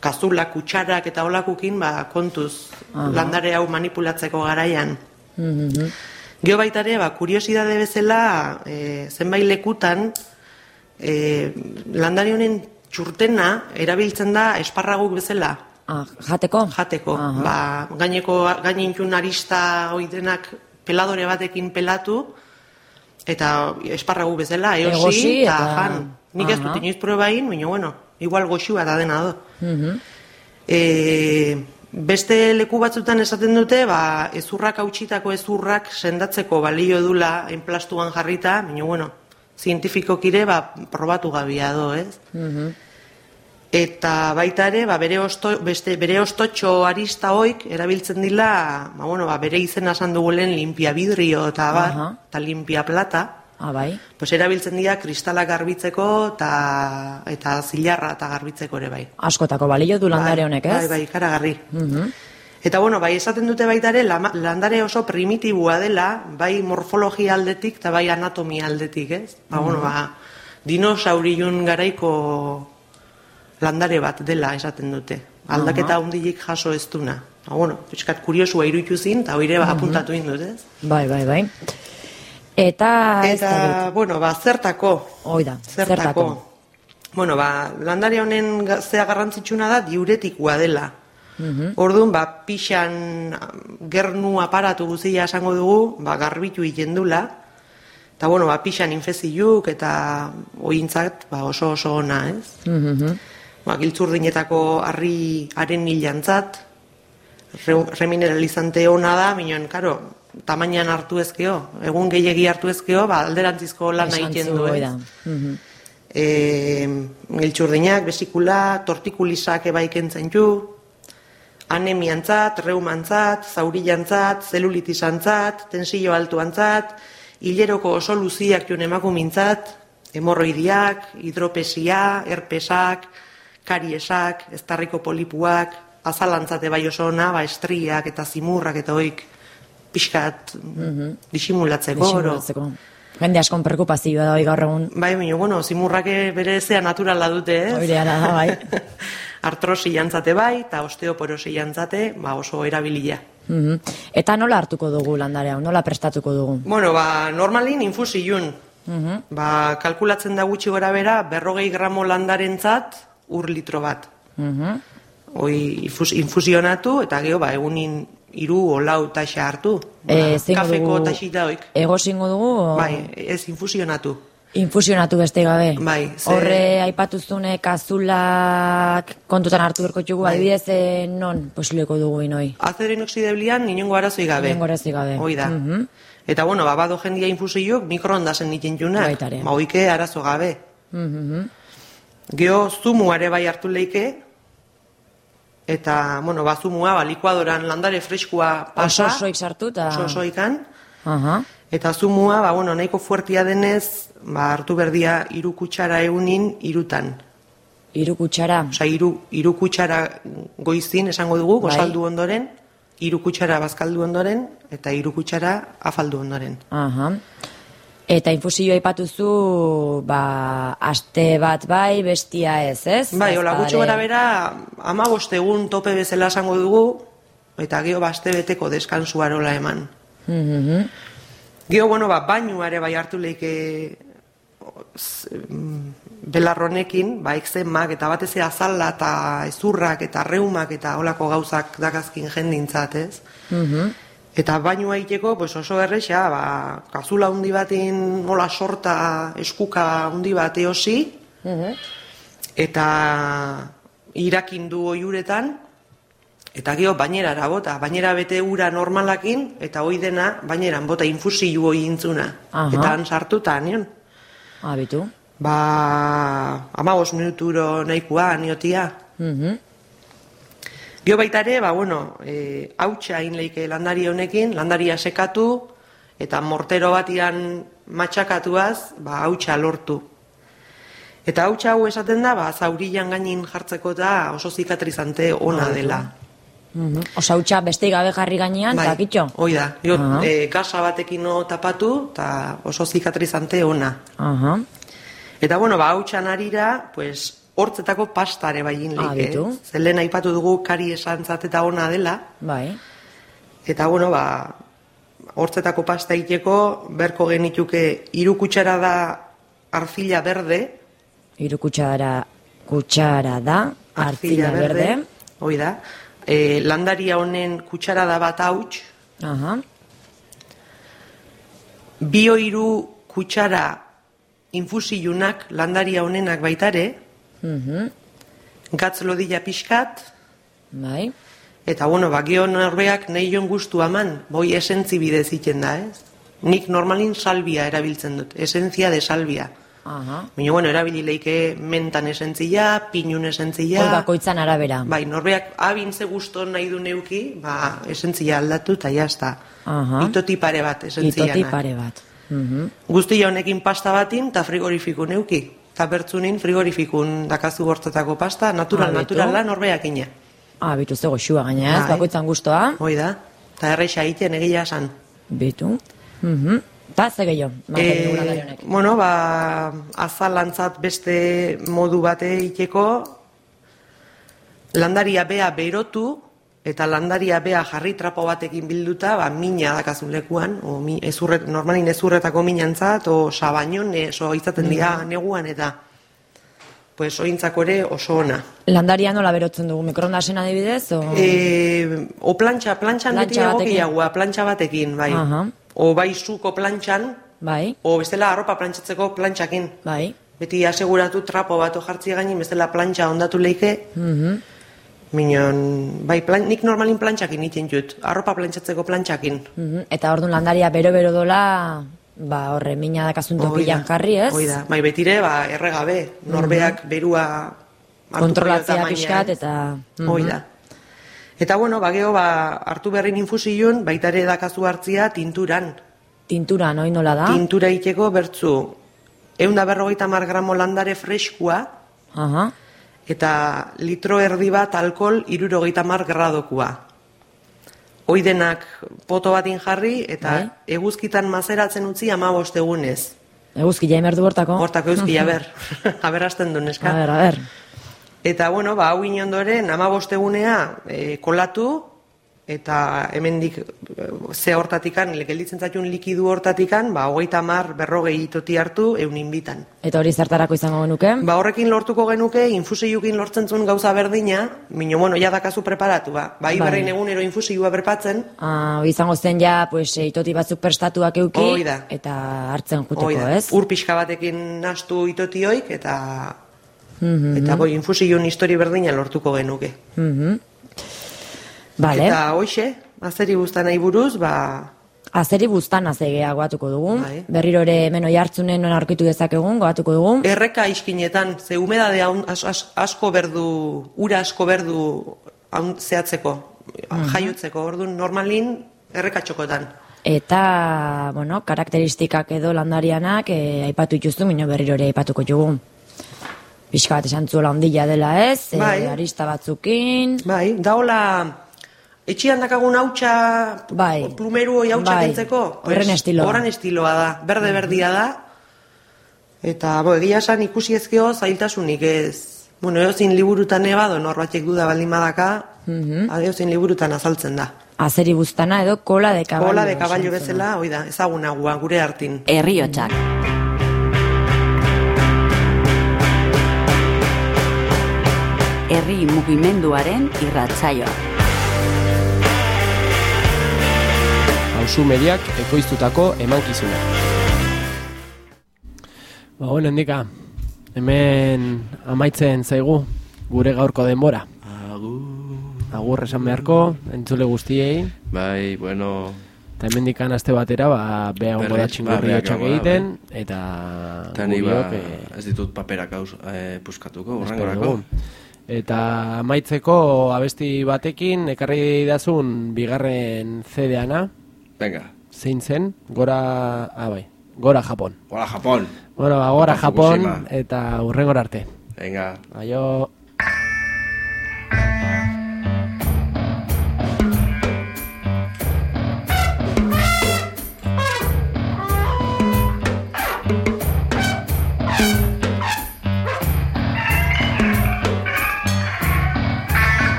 kazulak, kutsarak eta olakukin, ba, kontuz Aha. landare hau manipulatzeko garaian. Mhm. Geo baita ere, ba, kuriosidade bezala, e, zenbait lekutan, e, landare honen txurtena erabiltzen da esparraguk bezala. Ah, jateko? Jateko. Aha. Ba, gaineko, gainintxun arista oidenak peladore batekin pelatu, eta esparragu bezala, eosi, Egosi eta eta- jan. Nik ez dut inoiz proba egin, baina, bueno, igual goxua da dena do. Mhm. E, beste leku batzutan esaten dute, ba, ezurrak hautsitako ezurrak sendatzeko balio dula enplastuan jarrita, baina, bueno, zientifikokire, ba, probatu gabia do, ez? Mhm. Eta baita ere, ba, bere, osto, beste, bere ostotxo arista hoik erabiltzen dila, ba, bueno, ba, bere izena esan dugulen limpia vidrio eta bar, Aha. eta limpia plata. Ah, bai? Pues erabiltzen dira kristalak garbitzeko eta, eta zilarra eta garbitzeko ere bai. Askotako balio du landare honek, ez? Bai, bai, ikaragarri. Mhm. Eta bueno, bai esaten dute baita ere, landare oso primitibua dela, bai morfologia aldetik eta bai anatomia aldetik, ez? Ba, bueno, ba, dinosauriun garaiko landare bat dela esaten dute. Aldaketa hundilik jaso ez duna. Ba, bueno, pixkat kuriosua iruditu zin, eta hoire ba, Mhm. apuntatu indut, ez? Bai, bai, bai. Eta... Eta, bueno, ba, zertako. Hoi da, Zertako. zertako. Bueno, ba, landare honen zea garrantzitsuna da diuretikua dela. Mhm. Orduan, ba, pixan gernu aparatu guzia esango dugu, ba, garbitu egiten dula. Eta, bueno, ba, pixan infeziuk eta ointzat ba, oso oso ona, ez? Mhm. Ba, giltzurdinetako harri haren hilantzat, re, remineralizante ona da, minon, karo, tamainan hartu ezkeo, egun gehiegi hartu ezkeo, ba, alderantzizko lan egiten zu, du, ez? da. Mhm. e, giltzurdinak, besikula, tortikulisak ebai kentzen ju, anemiantzat, reumantzat, zaurilantzat, zelulitisantzat, tensio altuantzat, hileroko oso luziak jun emakumintzat, hemorroidiak, hidropesia, herpesak, kariesak, eztarriko polipuak, azalantzate bai oso ona, ba, estriak eta zimurrak eta hoik pixkat Mhm. disimulatzeko, oro. Disimulatzeko. Jende askon perkupazioa da gaur egun. Bai, baina, bueno, zimurrak bere zea naturala dute, ez? Ara da, bai. Artrosi jantzate bai, eta osteoporosi jantzate, ba, oso erabilia. Mhm. Eta nola hartuko dugu landare hau, nola prestatuko dugu? Bueno, ba, normalin infusiun. Mhm. Ba, kalkulatzen da gutxi gora bera, berrogei gramo landarentzat ur litro bat. Mhm. Hoi infus, infusionatu, eta geho, ba, egunin iru olau taxa hartu. Zingo kafeko taxita hoik. Ego zingo dugu? o- Bai, ez infusionatu. Infusionatu beste gabe. Bai, ze- Horre aipatuzune kazulak kontutan hartu berko txugu, Bai. adibidez eh, non posibleko dugu inoi. Azero inoxideblian inongo arazoi gabe. Inongo arazoik gabe. Hoi da. Mhm. Eta bueno, ba, bado jendia infusioak mikroondasen egiten junak. Baita ere. Ba, oike arazo gabe. Geho zumuare bai hartu leike, eta, bueno, ba, zumua, ba, likuadoran landare freskua pasa. osoik sartu eta... Oso osoikan. Aha. Eta zumua, ba, bueno, nahiko fuertia denez, ba, hartu berdia iru kutsara egunin irutan. Iru kutsara. Osa, iru, iru kutsara goizin, esango dugu, Bai. gozaldu ondoren, hiru kutsara bazkaldu ondoren, eta hiru kutsara afaldu ondoren. Aha. Eta infusioa aipatuzu, ba, aste bat bai, bestia ez, ez? Bai, hola, gutxi gara bera, ama egun tope bezala esango dugu, eta gero baste beteko deskansu arola eman. Mhm. Gero, bueno, ba, bainuare bai hartu leike mm, belarronekin, ba, ekzemak, eta batez ere azala eta ezurrak eta reumak eta holako gauzak dakazkin jendintzat, ez? Mhm. Eta bainua egiteko, pues oso erresa, ba, kazula hundi batin, hola sorta, eskuka hundi bat eosi, Mhm. eta irakindu oiuretan, eta gero bainera bota, bainera bete ura normalakin, eta hoi dena baineran bota infusiu hoi intzuna. Aha. Eta han sartuta, nion. Abitu. Ba, amabos minuturo nahikoa, niotia. Mhm. Gio baita ere, ba, bueno, e, hautsa egin leike landari honekin, landaria sekatu, eta mortero batian matxakatuaz, ba, hautsa lortu. Eta hautsa hau esaten da, ba, zaurilan gainin jartzeko da oso zikatrizante ona dela. Mhm. Osa hutsa beste gabe jarri gainean, Bai, eta kitxo? Hoi da, jo, Aha. e, gasa batekin no tapatu, eta oso zikatrizante ona. Aha. Eta bueno, ba, hautsan arira, pues, hortzetako pastare bain Ah, leike. bitu. Zelen aipatu dugu kari esantzat eta ona dela. Bai. Eta bueno, ba, hortzetako pasta egiteko berko genituke hiru kutsara da arcilla berde, Hiru kutsara, kutsara da, artzila berde. hoi da. E, landaria honen kutsara da bat hauts, Aha. bio hiru kutsara infusiunak landaria honenak baitare, Mhm. gatz lodila pixkat, Bai. Eta bueno, ba, gio norbeak nahi joan gustu aman, boi esentzi bidez iten da, ez? Nik normalin salbia erabiltzen dut, esentzia de salbia. Aha. Baina, bueno, erabili leike mentan esentzia, pinun esentzia. Hoi bakoitzan arabera. Bai, norbeak abintze gusto nahi du neuki, ba, esentzia aldatu eta jazta. Aha. Itoti pare bat esentzianak. Itoti pare bat. Mhm. Guztia honekin pasta batin eta frigorifiku neuki. Eta bertzunin frigorifikun dakazu bortzatako pasta, natural, beto. naturala norbeak ina. Ah, bitu zego xua gaina, ez, Bai. bakoitzan gustoa. Hoi da. Eta erreixa egiten egia esan. Bitu. Mhm. Ta ze gehiago, Eh, honek. bueno, ba, azalantzat beste modu bate iteko, landaria bea berotu, eta landaria bea jarri trapo batekin bilduta, ba, mina dakazun lekuan, o, mi, ezurret, normalin ezurretako minantzat, o sabainon, oso izaten dira neguan, eta pues ointzako ere oso ona. Landaria nola berotzen dugu, mikroondasen adibidez, o... E, o plantxa, plantxan beti Plantxa batekin. egokiagoa, plantxa batekin, bai. Aha. O bai zuko plantxan, Bai, o bestela arropa plantxatzeko plantxakin. bai. Beti aseguratu trapo bat jartzi gainin, bestela plantxa ondatu leike, Mhm. Minon, bai, plan, nik normalin plantxakin iten jut, arropa plantxatzeko plantxakin. Mhm. Eta orduan landaria bero-bero dola, ba, horre, mina dakazun tokilan jarri, ez? Hoi da, bai, betire, ba, erregabe, norbeak berua hartuko Kontrolatzea dio tamaina, pixkat, eta... Mhm. Hoi da. Eta bueno, ba, geho, ba, hartu berrin infusiun, baitare dakazu hartzia tinturan. Tintura, noi nola da? Tintura iteko bertzu, eunda berrogeita mar gramo landare freskua, Aha. Eta litro erdi bat alkohol irurogeita mar gradokua. Hoi denak poto batin jarri, eta Bai. eguzkitan mazeratzen utzi ama egunez. Eguzki jaimerdu hortako? Hortako eguzki, aber, aberrasten du neska. A ber, a ber. Eta, bueno, ba, hau inondoren, ama bostegunea e, kolatu, eta hemendik e, ze hortatikan, gelditzen zaitun likidu hortatikan, ba, hogeita mar berrogei itoti hartu eunin bitan. Eta hori zertarako izango genuke? Ba, horrekin lortuko genuke, infuseiukin lortzen zuen gauza berdina, mino, bueno, ja dakazu preparatu, ba. Bai, Bai. berrein egunero infuseiua berpatzen, Ah, izango zen ja, pues, itoti batzuk prestatuak euki, Hoi da. eta hartzen juteko, ez? ur pixka batekin nastu itotioik, eta, Mhm. eta goi, infuseiun histori berdina lortuko genuke. Mhm. Vale. Eta hoxe, azeri guztan nahi buruz, ba, Azeri buztan azegea goatuko dugu. Bai. Berriro ere hemen oi hartzunen non aurkitu dezakegun, goatuko dugu. Erreka iskinetan, ze humedade as, as, asko berdu, ura asko berdu haun zehatzeko, jaiotzeko, orduan normalin erreka txokotan. Eta, bueno, karakteristikak edo landarianak e, aipatu ituzu, mino berriro ere aipatuko jugu. Pixka bat esan zuela ondila dela ez, e, Bai. arista batzukin. Bai, daola etxian dakagun hautsa Bai. plumeru hoi hautsa Bai. kentzeko. Horren estiloa. Horren estiloa da, berde berdia da. Eta, bo, egia esan ikusi ezkeo zailtasunik ez. Bueno, eozin liburutan eba, do norbaitek duda baldin badaka, Mhm. eozin liburutan azaltzen da. Azeri buztana edo kola de caballo. Kola de zuen. bezala, hoi da, ezagunagua gure hartin. Herriotsak. Herri mugimenduaren irratsaioa. Hauzu mediak ekoiztutako emankizuna. Ba, bueno, endika, hemen amaitzen zaigu gure gaurko denbora. Agur. Esan beharko, entzule guztiei, Bai, bueno, eta hemen dikan aste batera, ba, beha ongo da ba, txingurri hotxak egiten, eta eta ni ba, eh, ez ditut paperak haus, eh, puskatuko, dugu. Eta amaitzeko abesti batekin, ekarri dazun bigarren CD-ana, Venga, zein zen, gora, ah, bai, gora Japon. hola Japón. Bueno, ba, gora Japon, eta urrengor arte. Venga. Aio.